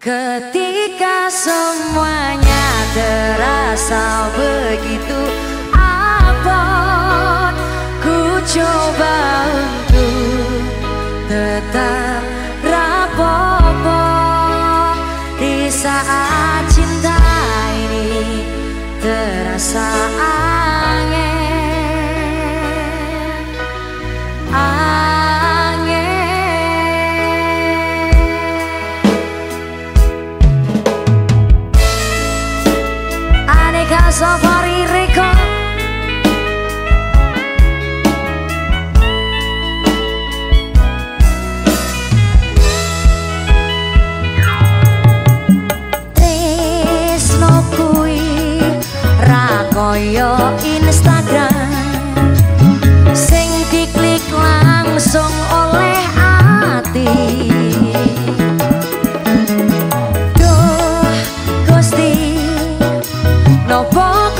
Ketika semuanya terasa begitu abot Ku coba untuk tetap rapopo. Di saat cinta ini terasa no poco